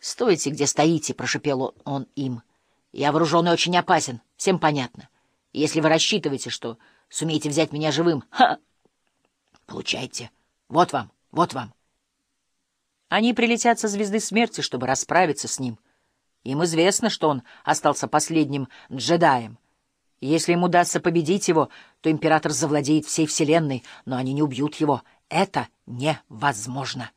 «Стойте, где стоите!» — прошепел он им. «Я вооружен и очень опасен, всем понятно. Если вы рассчитываете, что сумеете взять меня живым, ха! Получайте. Вот вам, вот вам!» Они прилетят со звезды смерти, чтобы расправиться с ним. Им известно, что он остался последним джедаем. Если им удастся победить его, то император завладеет всей вселенной, но они не убьют его. Это невозможно.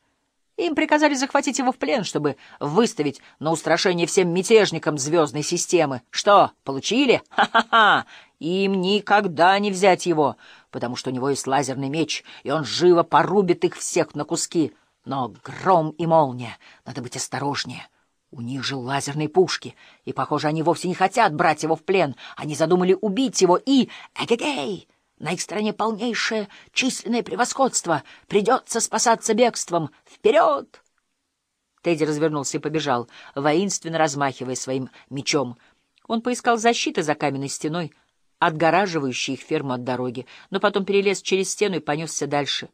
Им приказали захватить его в плен, чтобы выставить на устрашение всем мятежникам звездной системы. Что, получили? Ха-ха-ха! Им никогда не взять его, потому что у него есть лазерный меч, и он живо порубит их всех на куски. Но гром и молния, надо быть осторожнее. У них же лазерные пушки, и, похоже, они вовсе не хотят брать его в плен. Они задумали убить его и... Эгегей! На их стороне полнейшее численное превосходство. Придется спасаться бегством. Вперед! Тедди развернулся и побежал, воинственно размахивая своим мечом. Он поискал защиты за каменной стеной, отгораживающей их ферму от дороги, но потом перелез через стену и понесся дальше.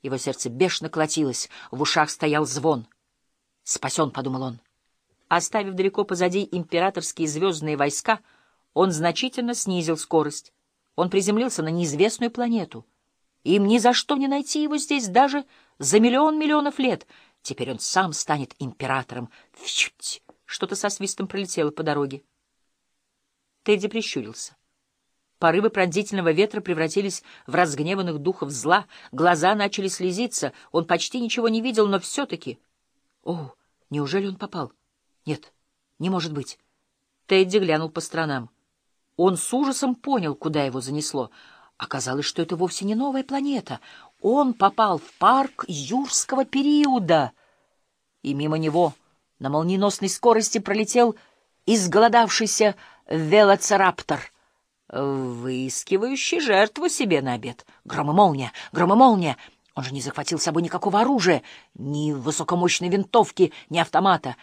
Его сердце бешено колотилось, в ушах стоял звон. «Спасен», — подумал он. Оставив далеко позади императорские звездные войска, он значительно снизил скорость. Он приземлился на неизвестную планету. Им ни за что не найти его здесь даже за миллион миллионов лет. Теперь он сам станет императором. Фьють! Что-то со свистом пролетело по дороге. Тедди прищурился. Порывы пронзительного ветра превратились в разгневанных духов зла, глаза начали слезиться, он почти ничего не видел, но все-таки... О, неужели он попал? Нет, не может быть. Тедди глянул по сторонам. Он с ужасом понял, куда его занесло. Оказалось, что это вовсе не новая планета. Он попал в парк юрского периода. И мимо него на молниеносной скорости пролетел изголодавшийся велоцираптор, выискивающий жертву себе на обед. Гром и молния, гром и молния. Он же не захватил с собой никакого оружия, ни высокомощной винтовки, ни автомата.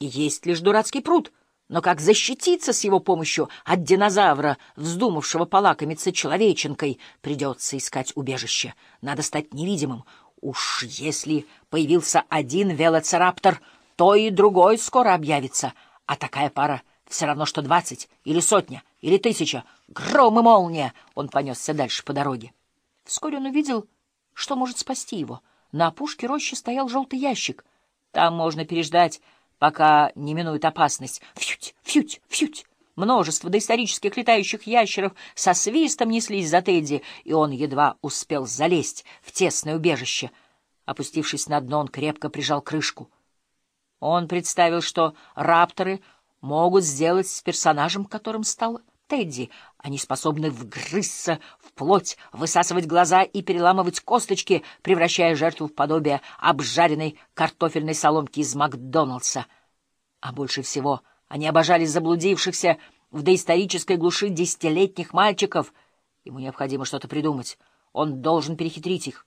Есть лишь дурацкий пруд — но как защититься с его помощью от динозавра, вздумавшего полакомиться человеченкой, придется искать убежище. Надо стать невидимым. Уж если появился один велоцираптор, то и другой скоро объявится. А такая пара все равно, что двадцать, или сотня, или тысяча. Гром и молния! Он понесся дальше по дороге. Вскоре он увидел, что может спасти его. На опушке рощи стоял желтый ящик. Там можно переждать пока не минует опасность. Фють, фють, фють. Множество доисторических летающих ящеров со свистом неслись за Тедди, и он едва успел залезть в тесное убежище. Опустившись на дно, он крепко прижал крышку. Он представил, что рапторы могут сделать с персонажем, которым стал Тедди. Они способны вгрызться плоть, высасывать глаза и переламывать косточки, превращая жертву в подобие обжаренной картофельной соломки из Макдоналдса. А больше всего они обожали заблудившихся в доисторической глуши десятилетних мальчиков. Ему необходимо что-то придумать. Он должен перехитрить их.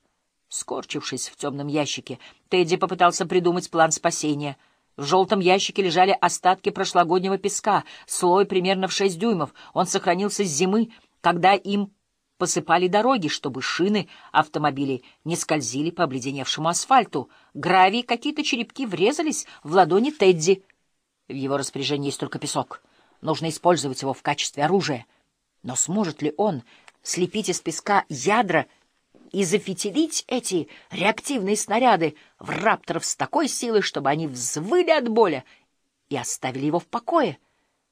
Скорчившись в темном ящике, Тедди попытался придумать план спасения — в желтом ящике лежали остатки прошлогоднего песка, слой примерно в шесть дюймов. Он сохранился с зимы, когда им посыпали дороги, чтобы шины автомобилей не скользили по обледеневшему асфальту. Гравий какие-то черепки врезались в ладони Тедди. В его распоряжении есть только песок. Нужно использовать его в качестве оружия. Но сможет ли он слепить из песка ядра и зафитилить эти реактивные снаряды в рапторов с такой силой, чтобы они взвыли от боли и оставили его в покое.